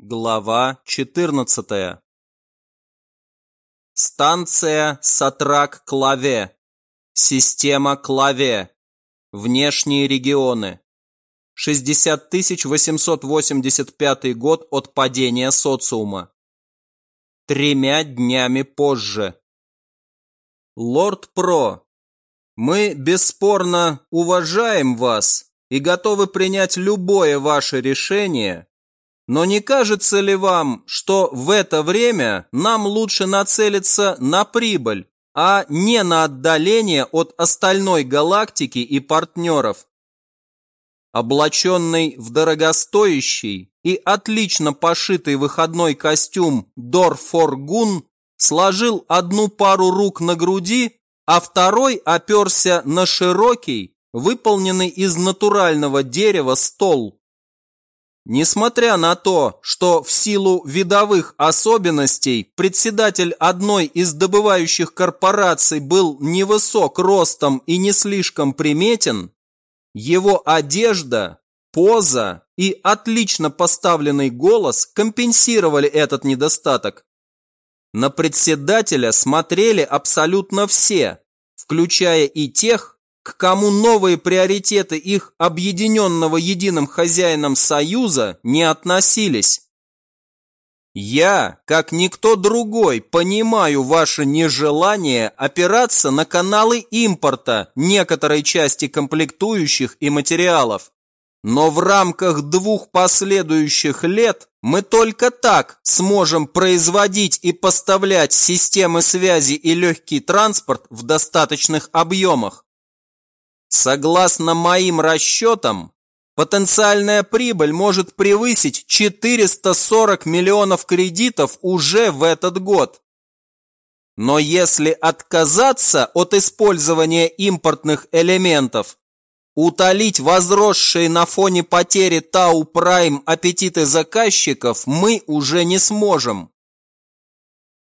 Глава 14. Станция Сатрак-Клаве. Система Клаве. Внешние регионы. 60 885 год от падения социума. Тремя днями позже. Лорд Про, мы бесспорно уважаем вас и готовы принять любое ваше решение, но не кажется ли вам, что в это время нам лучше нацелиться на прибыль, а не на отдаление от остальной галактики и партнеров? Облаченный в дорогостоящий и отлично пошитый выходной костюм Дорфоргун сложил одну пару рук на груди, а второй оперся на широкий, выполненный из натурального дерева стол. Несмотря на то, что в силу видовых особенностей председатель одной из добывающих корпораций был невысок ростом и не слишком приметен, его одежда, поза и отлично поставленный голос компенсировали этот недостаток. На председателя смотрели абсолютно все, включая и тех, к кому новые приоритеты их объединенного единым хозяином союза не относились. Я, как никто другой, понимаю ваше нежелание опираться на каналы импорта некоторой части комплектующих и материалов. Но в рамках двух последующих лет мы только так сможем производить и поставлять системы связи и легкий транспорт в достаточных объемах. Согласно моим расчетам, потенциальная прибыль может превысить 440 миллионов кредитов уже в этот год. Но если отказаться от использования импортных элементов, утолить возросшие на фоне потери Тау Прайм аппетиты заказчиков мы уже не сможем.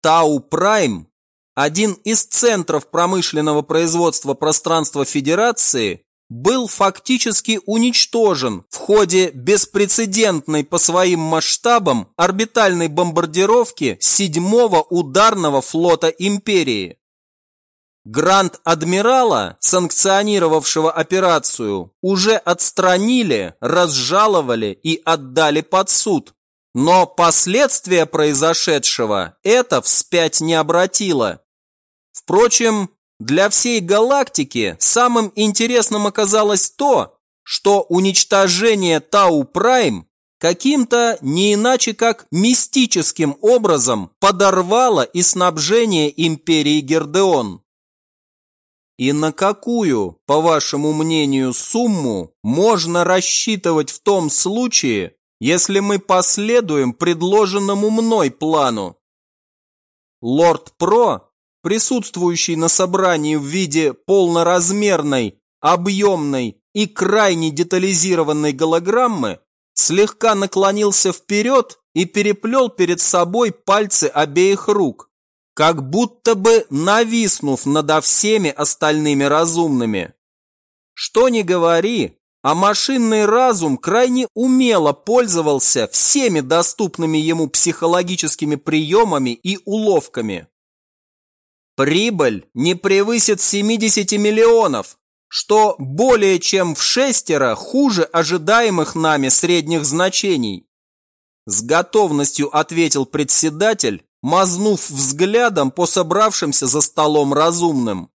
Тау Прайм один из центров промышленного производства пространства Федерации, был фактически уничтожен в ходе беспрецедентной по своим масштабам орбитальной бомбардировки седьмого ударного флота Империи. Гранд-адмирала, санкционировавшего операцию, уже отстранили, разжаловали и отдали под суд. Но последствия произошедшего это вспять не обратило. Впрочем, для всей галактики самым интересным оказалось то, что уничтожение Тау Прайм каким-то не иначе как мистическим образом подорвало и снабжение империи Гердеон. И на какую, по вашему мнению, сумму можно рассчитывать в том случае, если мы последуем предложенному мной плану? Лорд Про присутствующий на собрании в виде полноразмерной, объемной и крайне детализированной голограммы, слегка наклонился вперед и переплел перед собой пальцы обеих рук, как будто бы нависнув надо всеми остальными разумными. Что ни говори, а машинный разум крайне умело пользовался всеми доступными ему психологическими приемами и уловками. Прибыль не превысит 70 миллионов, что более чем в шестеро хуже ожидаемых нами средних значений. С готовностью ответил председатель, мазнув взглядом по собравшимся за столом разумным.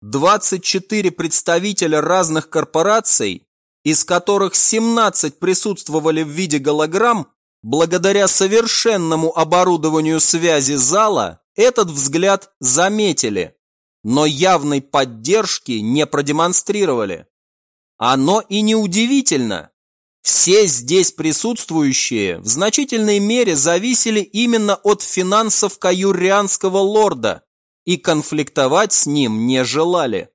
24 представителя разных корпораций, из которых 17 присутствовали в виде голограмм, благодаря совершенному оборудованию связи зала, этот взгляд заметили, но явной поддержки не продемонстрировали. Оно и не удивительно. Все здесь присутствующие в значительной мере зависели именно от финансов каюрианского лорда и конфликтовать с ним не желали.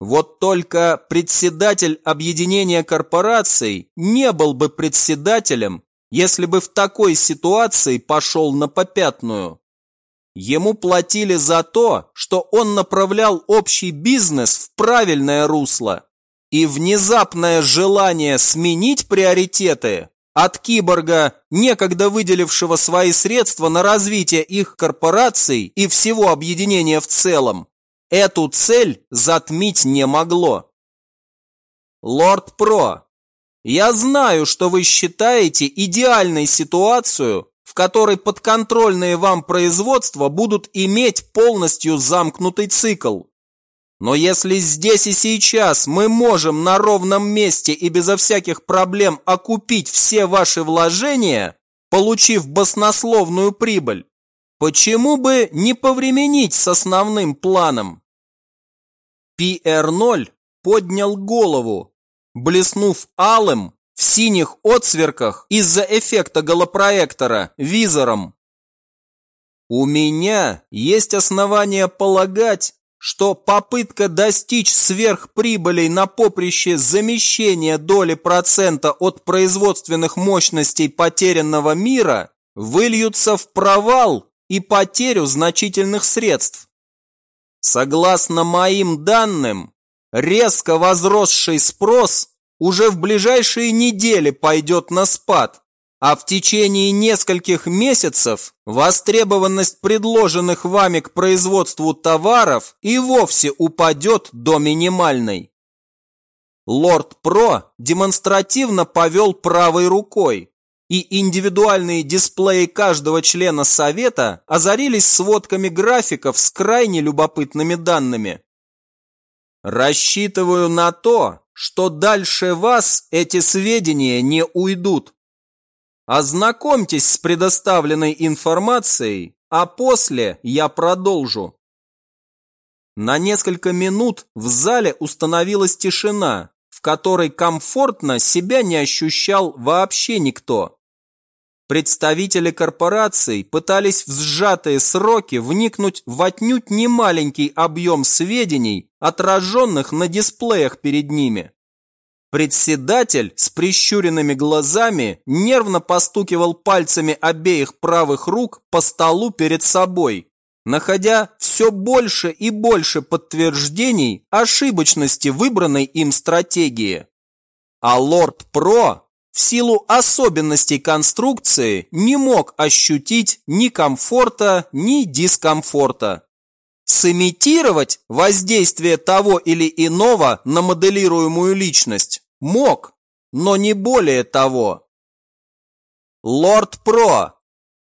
Вот только председатель объединения корпораций не был бы председателем, если бы в такой ситуации пошел на попятную. Ему платили за то, что он направлял общий бизнес в правильное русло. И внезапное желание сменить приоритеты от киборга, некогда выделившего свои средства на развитие их корпораций и всего объединения в целом, эту цель затмить не могло. Лорд Про, я знаю, что вы считаете идеальной ситуацию, в которой подконтрольные вам производства будут иметь полностью замкнутый цикл. Но если здесь и сейчас мы можем на ровном месте и безо всяких проблем окупить все ваши вложения, получив баснословную прибыль, почему бы не повременить с основным планом? PR0 поднял голову, блеснув алым в синих отсверках из-за эффекта голопроектора визором. У меня есть основания полагать, что попытка достичь сверхприбылей на поприще замещения доли процента от производственных мощностей потерянного мира выльются в провал и потерю значительных средств. Согласно моим данным, резко возросший спрос уже в ближайшие недели пойдет на спад, а в течение нескольких месяцев востребованность предложенных вами к производству товаров и вовсе упадет до минимальной. Лорд Про демонстративно повел правой рукой, и индивидуальные дисплеи каждого члена совета озарились сводками графиков с крайне любопытными данными. Рассчитываю на то, что дальше вас эти сведения не уйдут. Ознакомьтесь с предоставленной информацией, а после я продолжу. На несколько минут в зале установилась тишина, в которой комфортно себя не ощущал вообще никто. Представители корпораций пытались в сжатые сроки вникнуть в отнюдь немаленький объем сведений, отраженных на дисплеях перед ними. Председатель с прищуренными глазами нервно постукивал пальцами обеих правых рук по столу перед собой, находя все больше и больше подтверждений ошибочности выбранной им стратегии. А лорд Про в силу особенностей конструкции не мог ощутить ни комфорта, ни дискомфорта. Сымитировать воздействие того или иного на моделируемую личность Мог, но не более того. Лорд Про,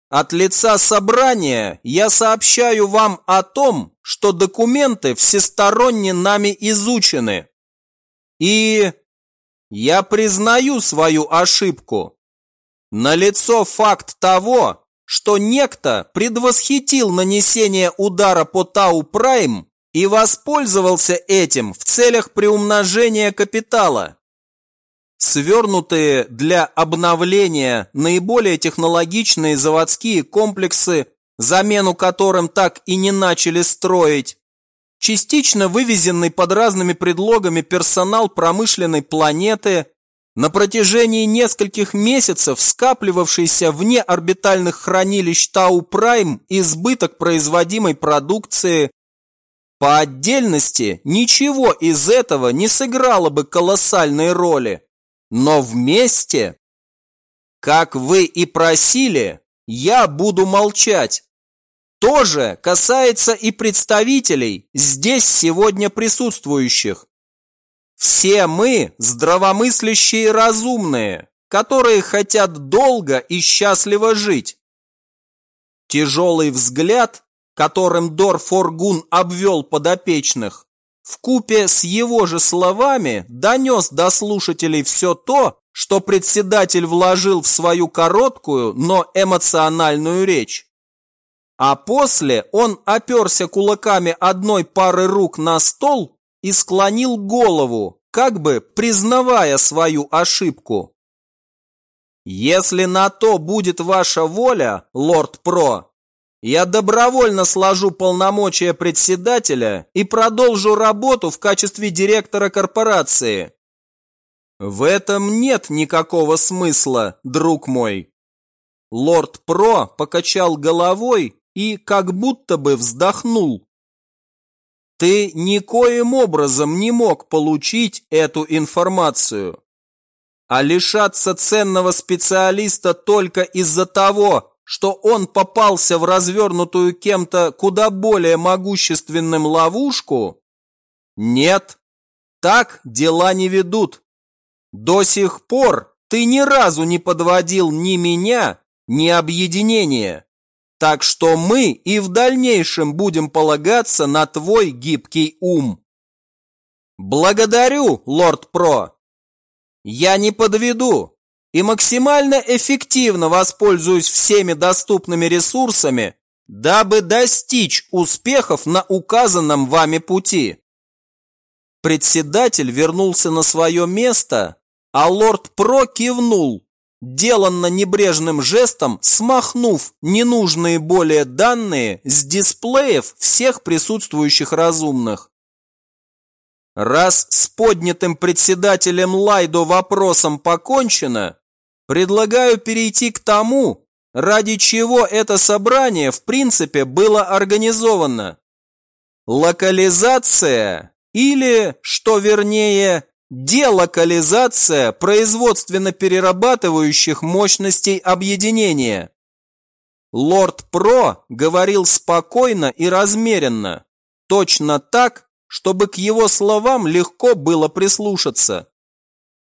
от лица собрания я сообщаю вам о том, что документы всесторонне нами изучены. И я признаю свою ошибку. Налицо факт того, что некто предвосхитил нанесение удара по Тау Прайм и воспользовался этим в целях приумножения капитала свернутые для обновления наиболее технологичные заводские комплексы, замену которым так и не начали строить, частично вывезенный под разными предлогами персонал промышленной планеты, на протяжении нескольких месяцев скапливавшийся вне орбитальных хранилищ Тау-Прайм избыток производимой продукции, по отдельности ничего из этого не сыграло бы колоссальной роли. Но вместе, как вы и просили, я буду молчать. То же касается и представителей здесь сегодня присутствующих. Все мы здравомыслящие и разумные, которые хотят долго и счастливо жить. Тяжелый взгляд, которым Дор Форгун обвел подопечных, в купе с его же словами донес до слушателей все то, что председатель вложил в свою короткую, но эмоциональную речь. А после он оперся кулаками одной пары рук на стол и склонил голову, как бы признавая свою ошибку. «Если на то будет ваша воля, лорд Про, я добровольно сложу полномочия председателя и продолжу работу в качестве директора корпорации. В этом нет никакого смысла, друг мой. Лорд Про покачал головой и как будто бы вздохнул. Ты никоим образом не мог получить эту информацию. а лишаться ценного специалиста только из-за того, что он попался в развернутую кем-то куда более могущественным ловушку? Нет, так дела не ведут. До сих пор ты ни разу не подводил ни меня, ни объединение. Так что мы и в дальнейшем будем полагаться на твой гибкий ум. Благодарю, лорд Про. Я не подведу и максимально эффективно воспользуюсь всеми доступными ресурсами, дабы достичь успехов на указанном вами пути. Председатель вернулся на свое место, а лорд Про кивнул, деланно небрежным жестом смахнув ненужные более данные с дисплеев всех присутствующих разумных. Раз с поднятым председателем Лайдо вопросом покончено, предлагаю перейти к тому, ради чего это собрание в принципе было организовано. Локализация или, что вернее, Делокализация производственно-перерабатывающих мощностей объединения. Лорд Про говорил спокойно и размеренно, точно так, чтобы к его словам легко было прислушаться.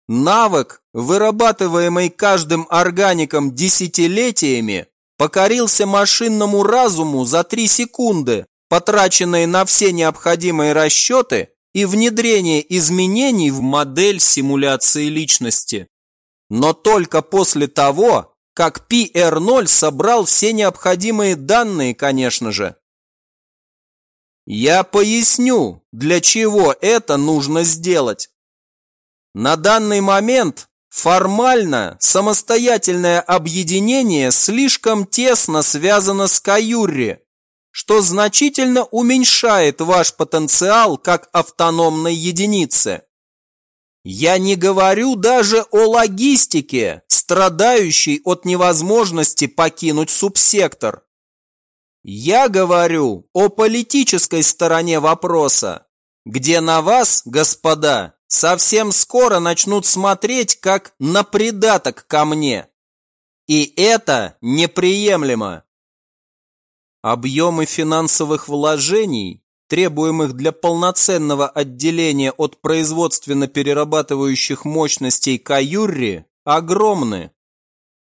Навык, вырабатываемый каждым органиком десятилетиями, покорился машинному разуму за три секунды, потраченные на все необходимые расчеты и внедрение изменений в модель симуляции личности. Но только после того, как PR0 собрал все необходимые данные, конечно же. Я поясню, для чего это нужно сделать. На данный момент формально самостоятельное объединение слишком тесно связано с Каюрри, что значительно уменьшает ваш потенциал как автономной единицы. Я не говорю даже о логистике, страдающей от невозможности покинуть субсектор. Я говорю о политической стороне вопроса, где на вас, господа, совсем скоро начнут смотреть как на придаток ко мне. И это неприемлемо. Объемы финансовых вложений, требуемых для полноценного отделения от производственно-перерабатывающих мощностей Каюрри, огромны.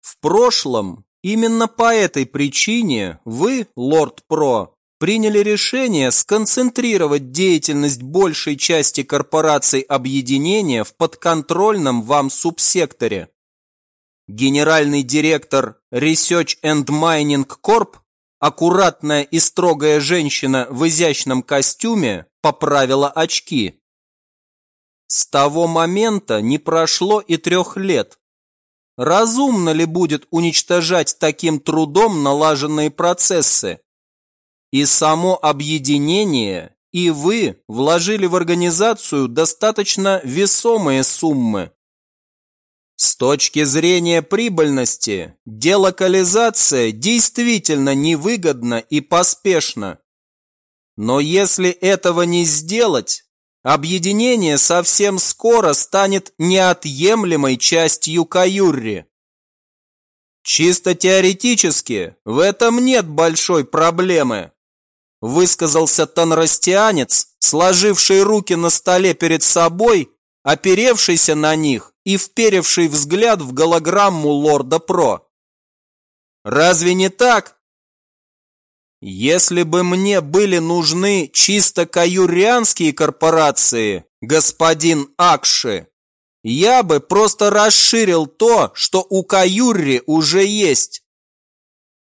В прошлом именно по этой причине вы, лорд Про, приняли решение сконцентрировать деятельность большей части корпораций объединения в подконтрольном вам субсекторе. Генеральный директор Research and Mining Corp Аккуратная и строгая женщина в изящном костюме поправила очки. С того момента не прошло и трех лет. Разумно ли будет уничтожать таким трудом налаженные процессы? И само объединение, и вы вложили в организацию достаточно весомые суммы. С точки зрения прибыльности, делокализация действительно невыгодна и поспешна. Но если этого не сделать, объединение совсем скоро станет неотъемлемой частью Каюрри. Чисто теоретически в этом нет большой проблемы, высказался танрастианец, сложивший руки на столе перед собой, оперевшийся на них и вперевший взгляд в голограмму лорда Про. Разве не так? Если бы мне были нужны чисто каюрианские корпорации, господин Акши, я бы просто расширил то, что у Каюри уже есть.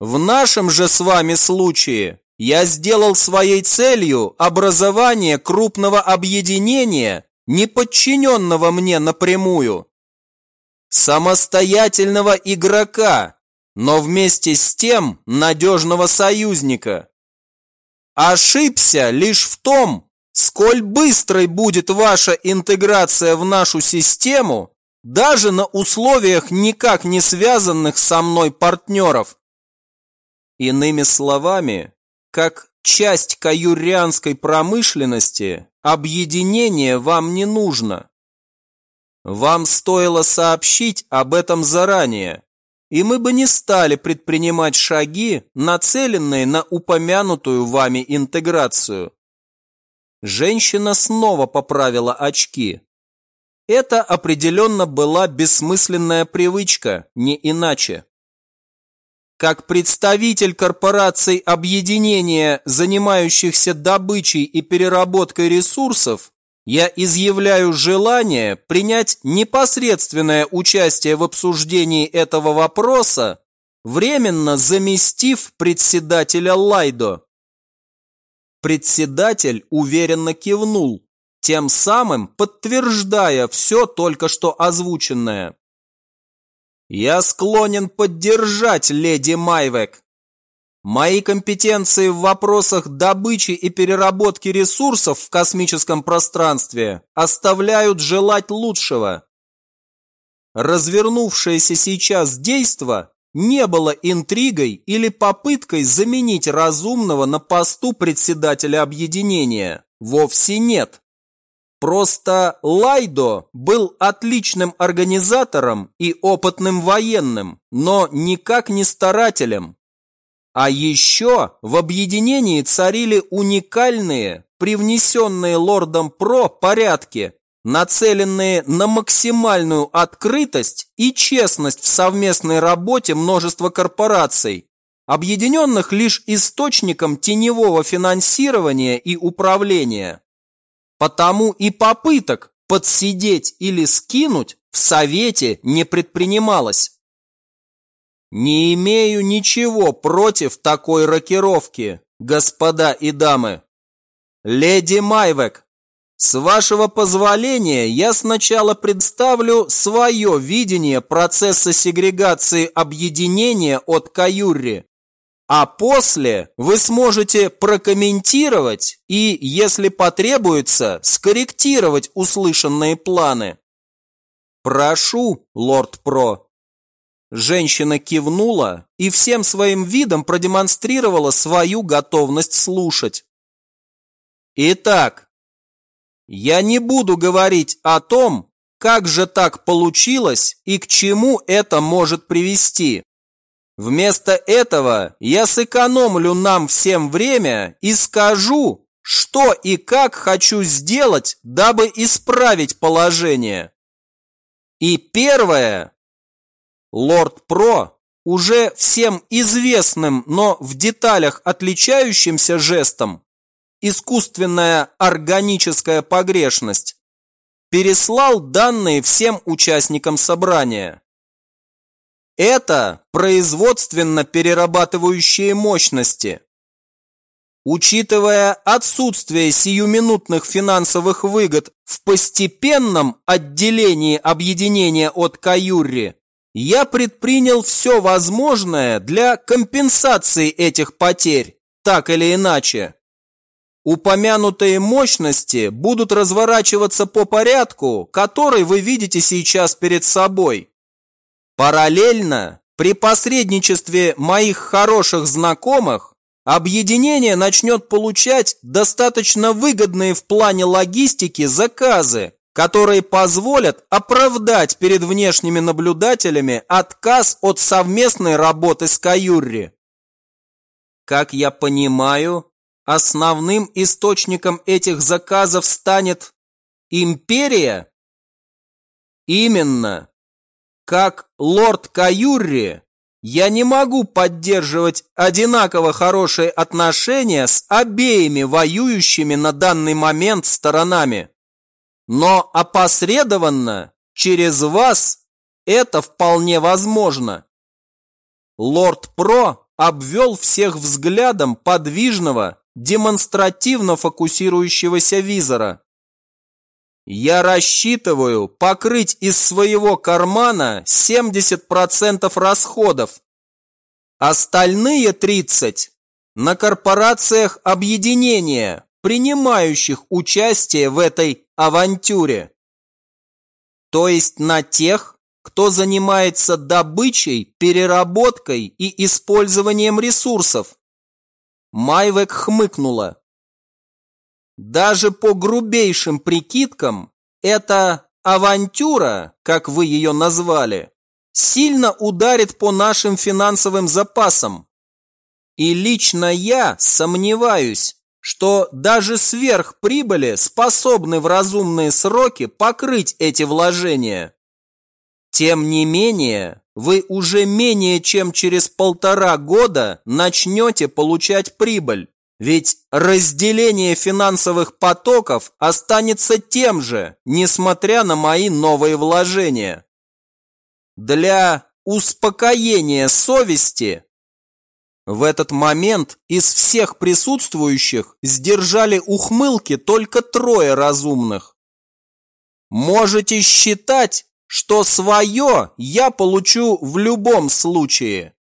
В нашем же с вами случае я сделал своей целью образование крупного объединения, не подчиненного мне напрямую, самостоятельного игрока, но вместе с тем надежного союзника. Ошибся лишь в том, сколь быстрой будет ваша интеграция в нашу систему, даже на условиях никак не связанных со мной партнеров. Иными словами, как часть каюрианской промышленности, объединение вам не нужно. Вам стоило сообщить об этом заранее, и мы бы не стали предпринимать шаги, нацеленные на упомянутую вами интеграцию. Женщина снова поправила очки. Это определенно была бессмысленная привычка, не иначе. Как представитель корпораций объединения, занимающихся добычей и переработкой ресурсов, я изъявляю желание принять непосредственное участие в обсуждении этого вопроса, временно заместив председателя Лайдо. Председатель уверенно кивнул, тем самым подтверждая все только что озвученное. «Я склонен поддержать леди Майвек. Мои компетенции в вопросах добычи и переработки ресурсов в космическом пространстве оставляют желать лучшего. Развернувшееся сейчас действо не было интригой или попыткой заменить разумного на посту председателя объединения. Вовсе нет. Просто Лайдо был отличным организатором и опытным военным, но никак не старателем. А еще в объединении царили уникальные, привнесенные лордом Про порядки, нацеленные на максимальную открытость и честность в совместной работе множества корпораций, объединенных лишь источником теневого финансирования и управления. Потому и попыток подсидеть или скинуть в Совете не предпринималось. Не имею ничего против такой рокировки, господа и дамы. Леди Майвек, с вашего позволения я сначала представлю свое видение процесса сегрегации объединения от Каюрри, а после вы сможете прокомментировать и, если потребуется, скорректировать услышанные планы. Прошу, лорд Про. Женщина кивнула и всем своим видом продемонстрировала свою готовность слушать. Итак, я не буду говорить о том, как же так получилось и к чему это может привести. Вместо этого я сэкономлю нам всем время и скажу, что и как хочу сделать, дабы исправить положение. И первое, Лорд Про уже всем известным, но в деталях отличающимся жестом искусственная органическая погрешность переслал данные всем участникам собрания. Это производственно-перерабатывающие мощности. Учитывая отсутствие сиюминутных финансовых выгод в постепенном отделении объединения от Каюрри, я предпринял все возможное для компенсации этих потерь, так или иначе. Упомянутые мощности будут разворачиваться по порядку, который вы видите сейчас перед собой. Параллельно, при посредничестве моих хороших знакомых, объединение начнет получать достаточно выгодные в плане логистики заказы, которые позволят оправдать перед внешними наблюдателями отказ от совместной работы с Каюрри. Как я понимаю, основным источником этих заказов станет империя? Именно. Как лорд Каюрри, я не могу поддерживать одинаково хорошие отношения с обеими воюющими на данный момент сторонами. Но опосредованно, через вас, это вполне возможно. Лорд Про обвел всех взглядом подвижного, демонстративно фокусирующегося визора. Я рассчитываю покрыть из своего кармана 70% расходов. Остальные 30% на корпорациях объединения, принимающих участие в этой авантюре. То есть на тех, кто занимается добычей, переработкой и использованием ресурсов. Майвек хмыкнула. Даже по грубейшим прикидкам, это авантюра, как вы ее назвали, сильно ударит по нашим финансовым запасам. И лично я сомневаюсь, что даже сверхприбыли способны в разумные сроки покрыть эти вложения. Тем не менее, вы уже менее чем через полтора года начнете получать прибыль, ведь разделение финансовых потоков останется тем же, несмотря на мои новые вложения. Для успокоения совести в этот момент из всех присутствующих сдержали ухмылки только трое разумных. Можете считать, что свое я получу в любом случае.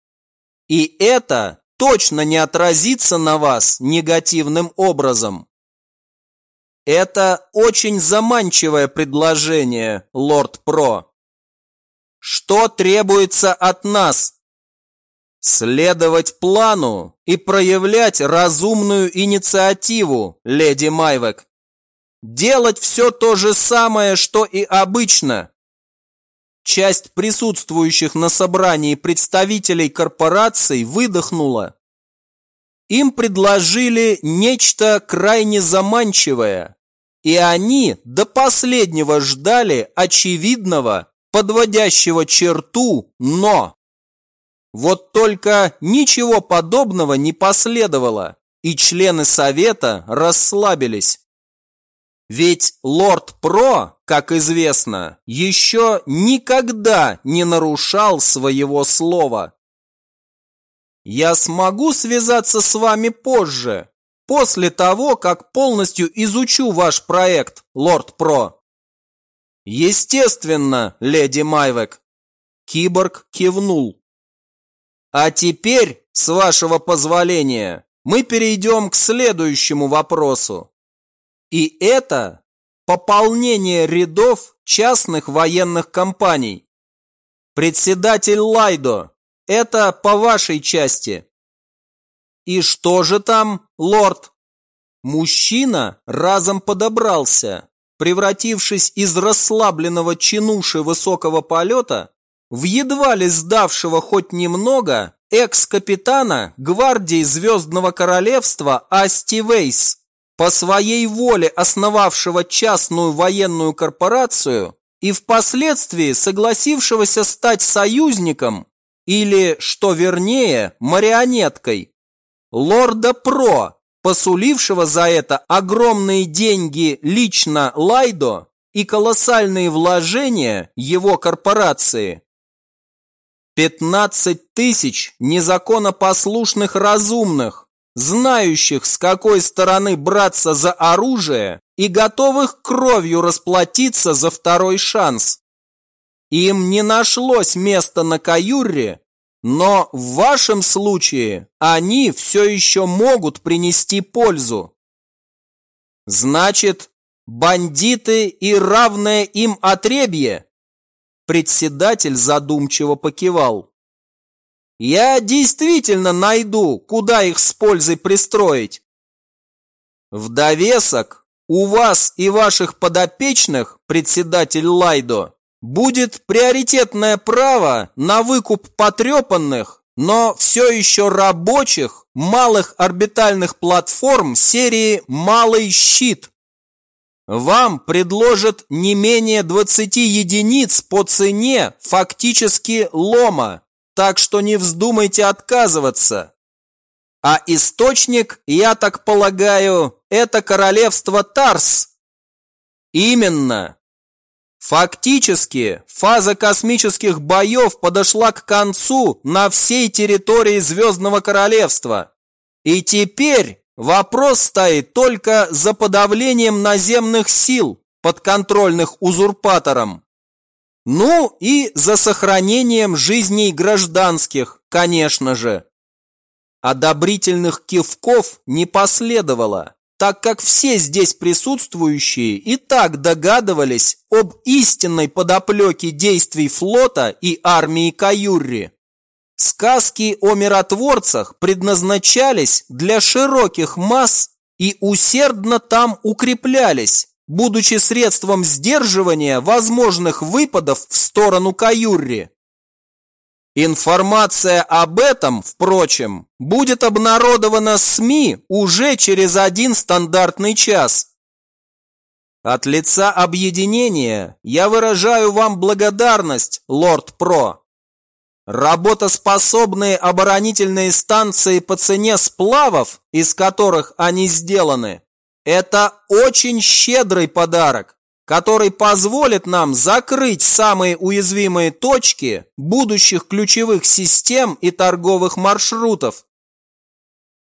И это точно не отразится на вас негативным образом. Это очень заманчивое предложение, лорд Про. Что требуется от нас, Следовать плану и проявлять разумную инициативу, леди Майвек. Делать все то же самое, что и обычно. Часть присутствующих на собрании представителей корпораций выдохнула. Им предложили нечто крайне заманчивое, и они до последнего ждали очевидного, подводящего черту «но». Вот только ничего подобного не последовало, и члены совета расслабились. Ведь лорд Про, как известно, еще никогда не нарушал своего слова. Я смогу связаться с вами позже, после того, как полностью изучу ваш проект, лорд Про. Естественно, леди Майвек. Киборг кивнул. А теперь, с вашего позволения, мы перейдем к следующему вопросу. И это пополнение рядов частных военных компаний. Председатель Лайдо, это по вашей части. И что же там, лорд? Мужчина разом подобрался, превратившись из расслабленного чинуши высокого полета в едва ли сдавшего хоть немного экс-капитана гвардии Звездного Королевства Асти Вейс, по своей воле основавшего частную военную корпорацию и впоследствии согласившегося стать союзником или, что вернее, марионеткой, лорда Про, посулившего за это огромные деньги лично Лайдо и колоссальные вложения его корпорации. 15 тысяч незаконопослушных разумных, знающих, с какой стороны браться за оружие и готовых кровью расплатиться за второй шанс. Им не нашлось места на Каюрре, но в вашем случае они все еще могут принести пользу. Значит, бандиты и равное им отребье Председатель задумчиво покивал. Я действительно найду, куда их с пользой пристроить. В довесок у вас и ваших подопечных, председатель Лайдо, будет приоритетное право на выкуп потрепанных, но все еще рабочих малых орбитальных платформ серии «Малый щит», вам предложат не менее 20 единиц по цене фактически лома, так что не вздумайте отказываться. А источник, я так полагаю, это королевство Тарс. Именно. Фактически, фаза космических боев подошла к концу на всей территории Звездного Королевства. И теперь Вопрос стоит только за подавлением наземных сил, подконтрольных узурпатором. Ну и за сохранением жизней гражданских, конечно же. Одобрительных кивков не последовало, так как все здесь присутствующие и так догадывались об истинной подоплеке действий флота и армии Каюрри. Сказки о миротворцах предназначались для широких масс и усердно там укреплялись, будучи средством сдерживания возможных выпадов в сторону Каюрри. Информация об этом, впрочем, будет обнародована СМИ уже через один стандартный час. От лица объединения я выражаю вам благодарность, лорд Про. Работоспособные оборонительные станции по цене сплавов, из которых они сделаны, это очень щедрый подарок, который позволит нам закрыть самые уязвимые точки будущих ключевых систем и торговых маршрутов.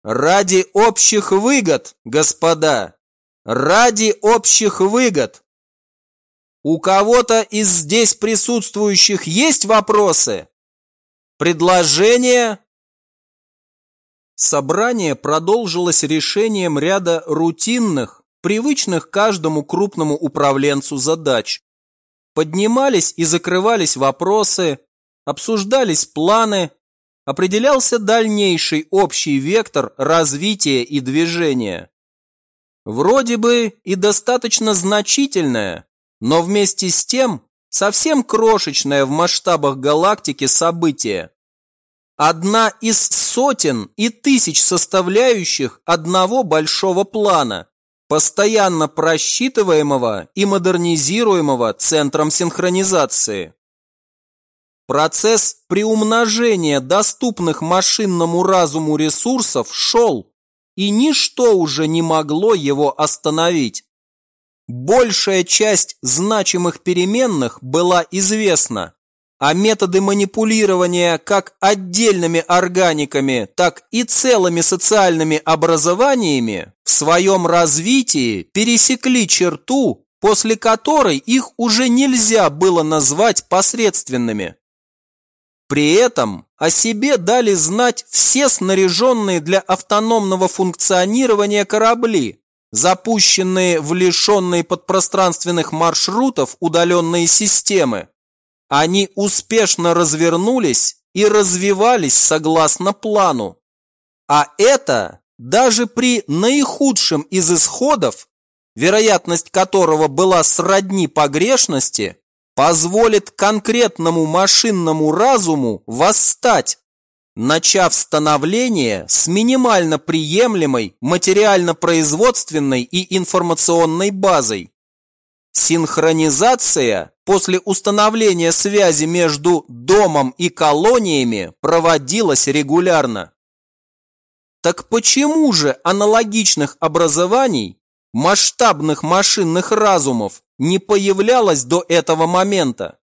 Ради общих выгод, господа, ради общих выгод. У кого-то из здесь присутствующих есть вопросы? Предложения? Собрание продолжилось решением ряда рутинных, привычных каждому крупному управленцу задач. Поднимались и закрывались вопросы, обсуждались планы, определялся дальнейший общий вектор развития и движения. Вроде бы и достаточно значительное, но вместе с тем совсем крошечное в масштабах галактики событие. Одна из сотен и тысяч составляющих одного большого плана, постоянно просчитываемого и модернизируемого центром синхронизации. Процесс приумножения доступных машинному разуму ресурсов шел, и ничто уже не могло его остановить. Большая часть значимых переменных была известна, а методы манипулирования как отдельными органиками, так и целыми социальными образованиями в своем развитии пересекли черту, после которой их уже нельзя было назвать посредственными. При этом о себе дали знать все снаряженные для автономного функционирования корабли, запущенные в лишенные подпространственных маршрутов удаленные системы, они успешно развернулись и развивались согласно плану. А это даже при наихудшем из исходов, вероятность которого была сродни погрешности, позволит конкретному машинному разуму восстать, начав становление с минимально приемлемой материально-производственной и информационной базой. Синхронизация после установления связи между домом и колониями проводилась регулярно. Так почему же аналогичных образований, масштабных машинных разумов не появлялось до этого момента?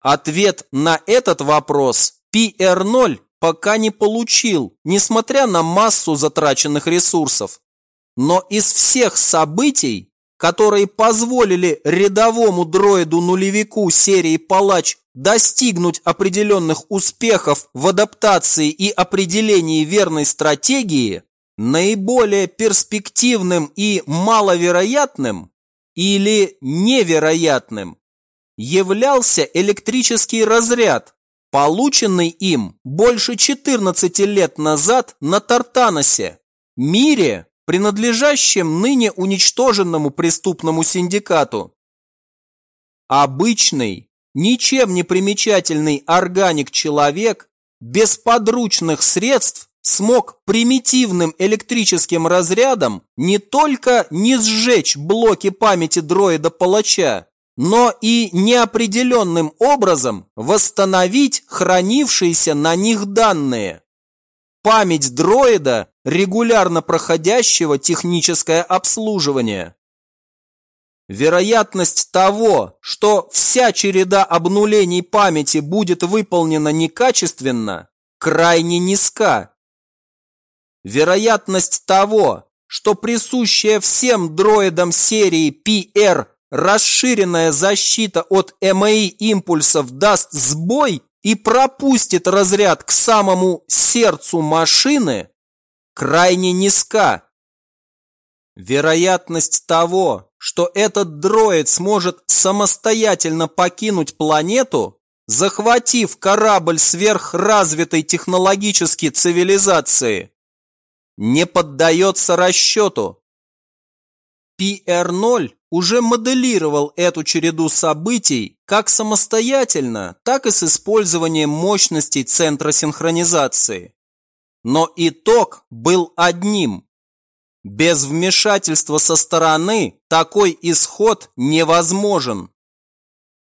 Ответ на этот вопрос PR0 пока не получил, несмотря на массу затраченных ресурсов. Но из всех событий, которые позволили рядовому дроиду-нулевику серии «Палач» достигнуть определенных успехов в адаптации и определении верной стратегии, наиболее перспективным и маловероятным или невероятным являлся электрический разряд, полученный им больше 14 лет назад на Тартаносе, мире, принадлежащем ныне уничтоженному преступному синдикату. Обычный, ничем не примечательный органик-человек без подручных средств смог примитивным электрическим разрядом не только не сжечь блоки памяти дроида-палача, но и неопределенным образом восстановить хранившиеся на них данные. Память дроида регулярно проходящего техническое обслуживание. Вероятность того, что вся череда обнулений памяти будет выполнена некачественно, крайне низка. Вероятность того, что присущая всем дроидам серии PR расширенная защита от МАИ импульсов даст сбой и пропустит разряд к самому сердцу машины, крайне низка. Вероятность того, что этот дроид сможет самостоятельно покинуть планету, захватив корабль сверхразвитой технологической цивилизации, не поддается расчету. PR-0 уже моделировал эту череду событий как самостоятельно, так и с использованием мощностей центра синхронизации. Но итог был одним. Без вмешательства со стороны такой исход невозможен.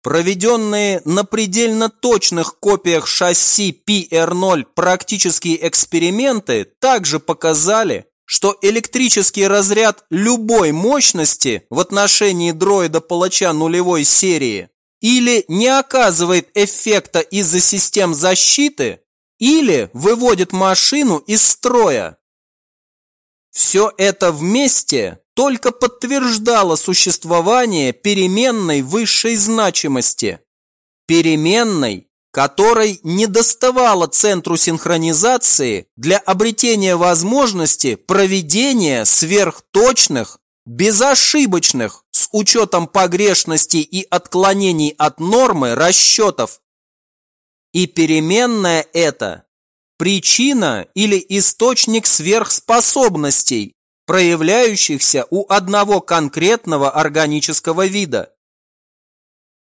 Проведенные на предельно точных копиях шасси PR0 практические эксперименты также показали, что электрический разряд любой мощности в отношении дроида-палача нулевой серии или не оказывает эффекта из-за систем защиты, или выводит машину из строя. Все это вместе только подтверждало существование переменной высшей значимости. Переменной, которой не доставало центру синхронизации для обретения возможности проведения сверхточных, безошибочных, с учетом погрешностей и отклонений от нормы расчетов. И переменная это – причина или источник сверхспособностей, проявляющихся у одного конкретного органического вида.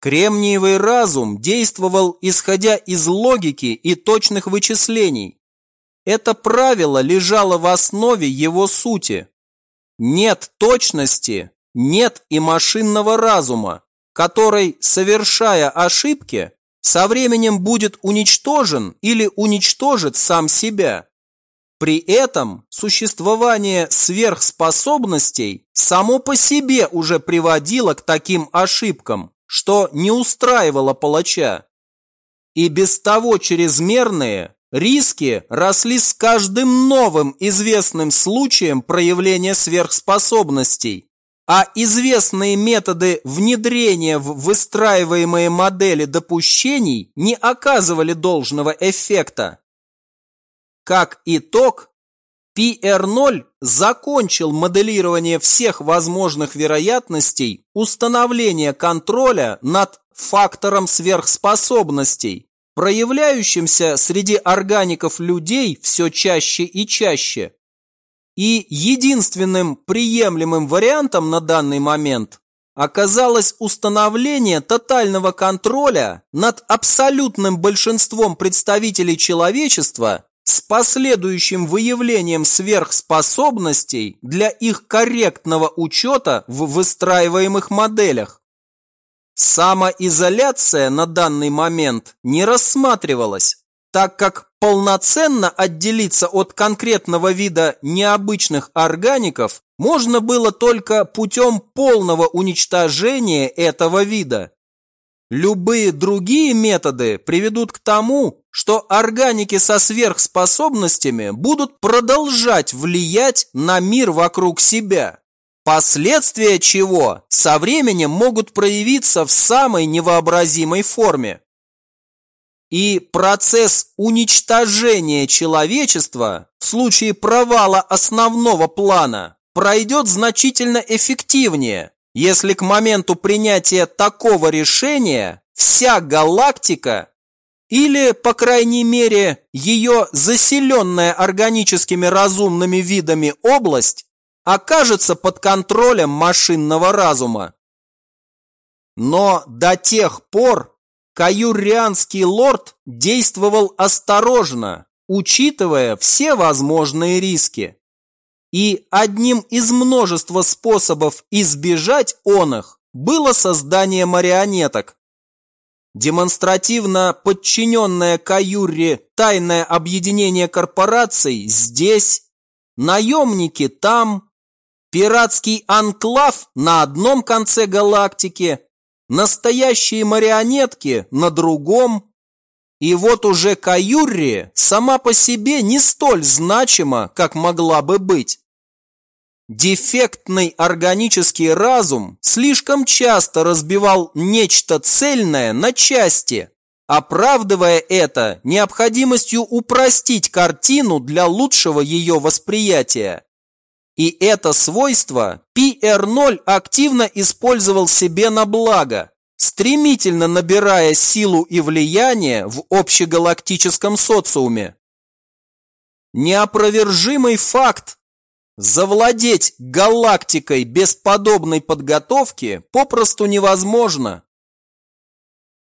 Кремниевый разум действовал исходя из логики и точных вычислений. Это правило лежало в основе его сути. Нет точности, нет и машинного разума, который, совершая ошибки, со временем будет уничтожен или уничтожит сам себя. При этом существование сверхспособностей само по себе уже приводило к таким ошибкам что не устраивало палача. И без того чрезмерные риски росли с каждым новым известным случаем проявления сверхспособностей, а известные методы внедрения в выстраиваемые модели допущений не оказывали должного эффекта. Как итог, PR0 закончил моделирование всех возможных вероятностей установления контроля над фактором сверхспособностей, проявляющимся среди органиков людей все чаще и чаще. И единственным приемлемым вариантом на данный момент оказалось установление тотального контроля над абсолютным большинством представителей человечества с последующим выявлением сверхспособностей для их корректного учета в выстраиваемых моделях. Самоизоляция на данный момент не рассматривалась, так как полноценно отделиться от конкретного вида необычных органиков можно было только путем полного уничтожения этого вида. Любые другие методы приведут к тому, что органики со сверхспособностями будут продолжать влиять на мир вокруг себя, последствия чего со временем могут проявиться в самой невообразимой форме. И процесс уничтожения человечества в случае провала основного плана пройдет значительно эффективнее, если к моменту принятия такого решения вся галактика или, по крайней мере, ее заселенная органическими разумными видами область окажется под контролем машинного разума. Но до тех пор каюрианский лорд действовал осторожно, учитывая все возможные риски. И одним из множества способов избежать он было создание марионеток. Демонстративно подчиненное Каюре тайное объединение корпораций здесь, наемники там, пиратский анклав на одном конце галактики, настоящие марионетки на другом, и вот уже Каюрри сама по себе не столь значима, как могла бы быть. Дефектный органический разум слишком часто разбивал нечто цельное на части, оправдывая это необходимостью упростить картину для лучшего ее восприятия. И это свойство PR0 активно использовал себе на благо, стремительно набирая силу и влияние в общегалактическом социуме. Неопровержимый факт. Завладеть галактикой без подобной подготовки попросту невозможно.